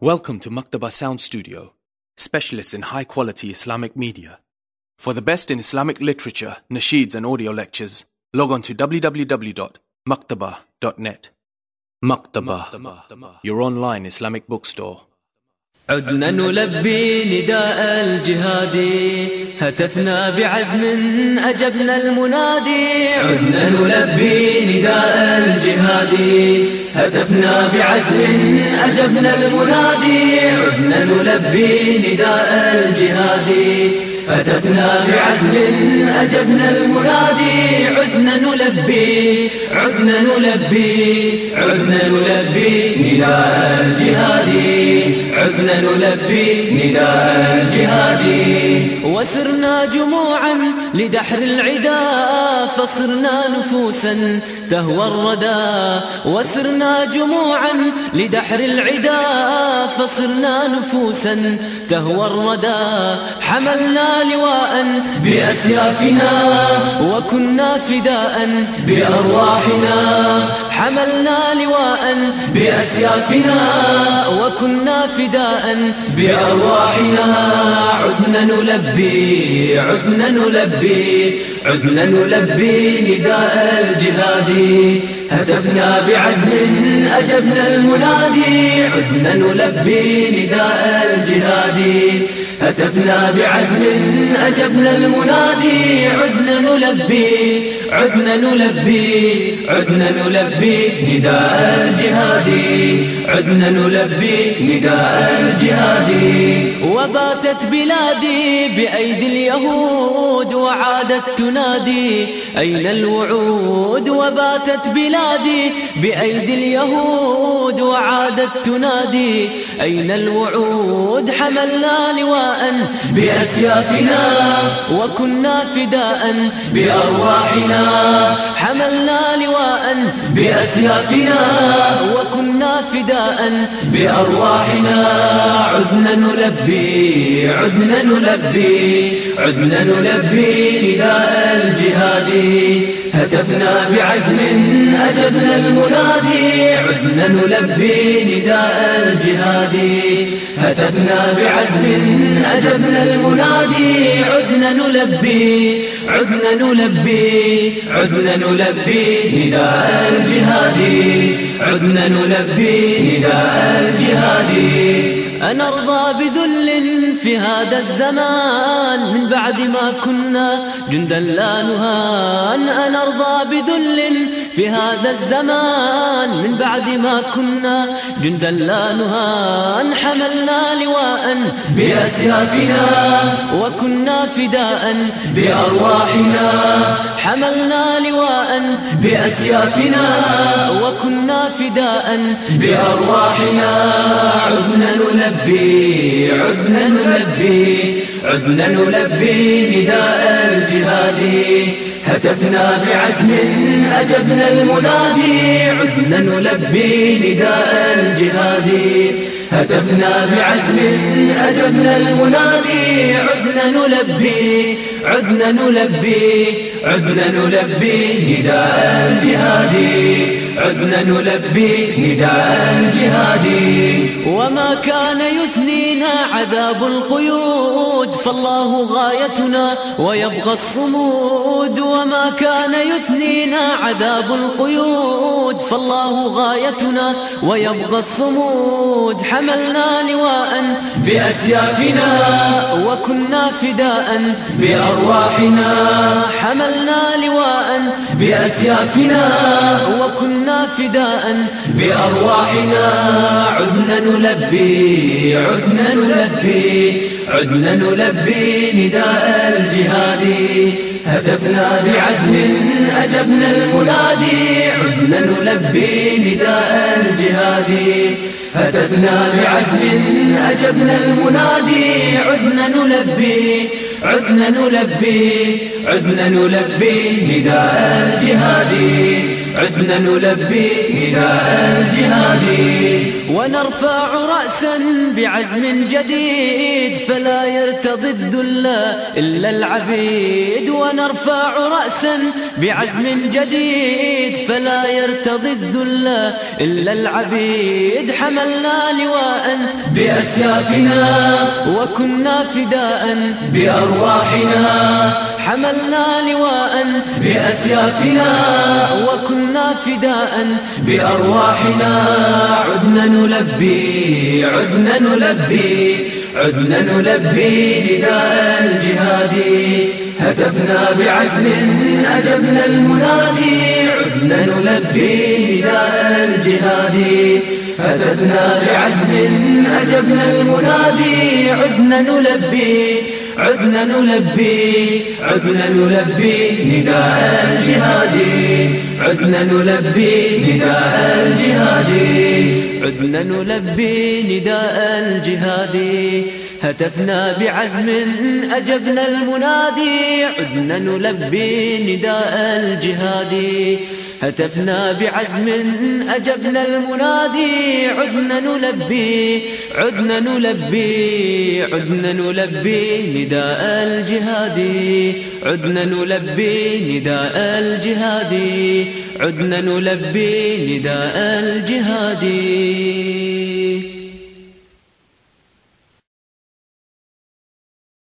Welcome to Maktaba Sound Studio, specialists in high quality Islamic media. For the best in Islamic literature, nasheeds, and audio lectures, log on to www.maktaba.net. Maktaba, your online Islamic bookstore. عدنا نلبي نداء الجهاد هتفنا بعزم أجبنا المنادي عدنا نلبي نداء الجهاد هتفنا بعزم أجبنا المنادي عدنا نلبي نداء الجهاد. هتفنا بعزم أجبنا المنادي عدنا نلبي عدنا نلبي عدنا نلبي نداء الجهاد. عدنا نلبي نداء الجهاد. وسرنا جموعا لدحر العدا فصرنا نفوسا تهوى الردى. وسرنا جموعا لدحر العدا فصرنا نفوسا تهوى الردى. حملنا لواء بأسيافنا وكنا فداء بأرواحنا. حملنا لواء بأسيافنا وكنا فداء بأرواحنا. عدنا نلبي عدنا نلبي عدنا نلبي نداء الجهاد. هتفنا بعزم أجبنا المنادي عدنا نلبي نداء الجهاد. هتفنا بعزم أجبنا المنادي عدنا نلبي عدنا نلبي عدنا نلبي نداء الجهاد. عدنا نلبي نداء الجهاد. وباتت بلادي بأيدي اليهود وعادت تنادي. أين الوعود؟ وباتت بلادي بأيدي اليهود وعادت تنادي. أين الوعود؟ حملنا لواء بأسيافنا وكنا فداء بأرواحنا. حملنا لواء بأسيافنا وكنا فداء بأرواحنا. عدنا نلبي عدنا نلبي عدنا نلبي نداء الجهاد. هتفنا بعزم أجبنا المنادي عدنا نلبي نداء الجهاد. هتفنا بعزم أجبنا المنادي عدنا نلبي عدنا نلبي عدنا نلبي نداء الجهاد عدنا نلبي نداء الجهاد. أنرضى بذل في هذا الزمان من بعد ما كنا جندا لا نهان. أنرضى بذل في هذا الزمان من بعد ما كنا جندا لا نهان. حملنا لواء بأسيافنا وكنا فداء بأرواحنا حملنا لواء بأسيافنا وكنا فداء بأرواحنا. عدنا نلبي عدنا نلبي عدنا نلبي نداء الجهاد. هتفنا بعزم أجبنا المنادي عدنا نلبي نداء الجهاد. هتفنا بعزم أجبنا المنادي عدنا نلبي عدنا نلبي عدنا نلبي نداء الجهاد عدنا نلبي نداء الجهاد وما كان يثنينا عذاب القيود فالله غايتنا ويبقى الصمود. وما كان يثنينا عذاب القيود فالله غايتنا ويبقى الصمود. حملنا لواء بأسيافنا وكنا فداء بأرواحنا. حملنا لواء بأسيافنا وكنا فداء بأرواحنا. عدنا نلبي عدنا نلبي عدنا نلبي نداء الجهاد. هتفنا بعزم أجبنا المنادي. عدنا نلبي نداء الجهاد. هتفنا بعزم أجبنا المنادي. عدنا نلبي عدنا نلبي عدنا نلبي نداء الجهادي. عدنا نلبي نداء الجهاد ونرفع رأسا بعزم جديد فلا يرتضي الذل إلا العبيد. ونرفع رأسا بعزم جديد فلا يرتضي الذل إلا العبيد. حملنا لواء بأسيافنا وكنا فداء بأرواحنا حملنا لواء بأسيافنا وكنا فداء بأرواحنا. عدنا نلبي عدنا نلبي عدنا نلبي نداء الجهاد. هتفنا بعزم أجبنا المنادي. عدنا نلبي نداء الجهاد. هتفنا بعزم أجبنا المنادي. عدنا نلبي عدنا نلبي عدنا نلبي نداء الجهادي. عدنا نلبي نداء الجهادي. عدنا نلبي نداء الجهادي. هتفنا بعزم أجبنا المنادي. عدنا نلبي نداء الجهادي. هتفنا بعزم أجبنا المنادي عدنا نلبي عدنا نلبي عدنا نلبي نداء الجهادي عدنا نلبي نداء الجهادي عدنا نلبي نداء الجهادي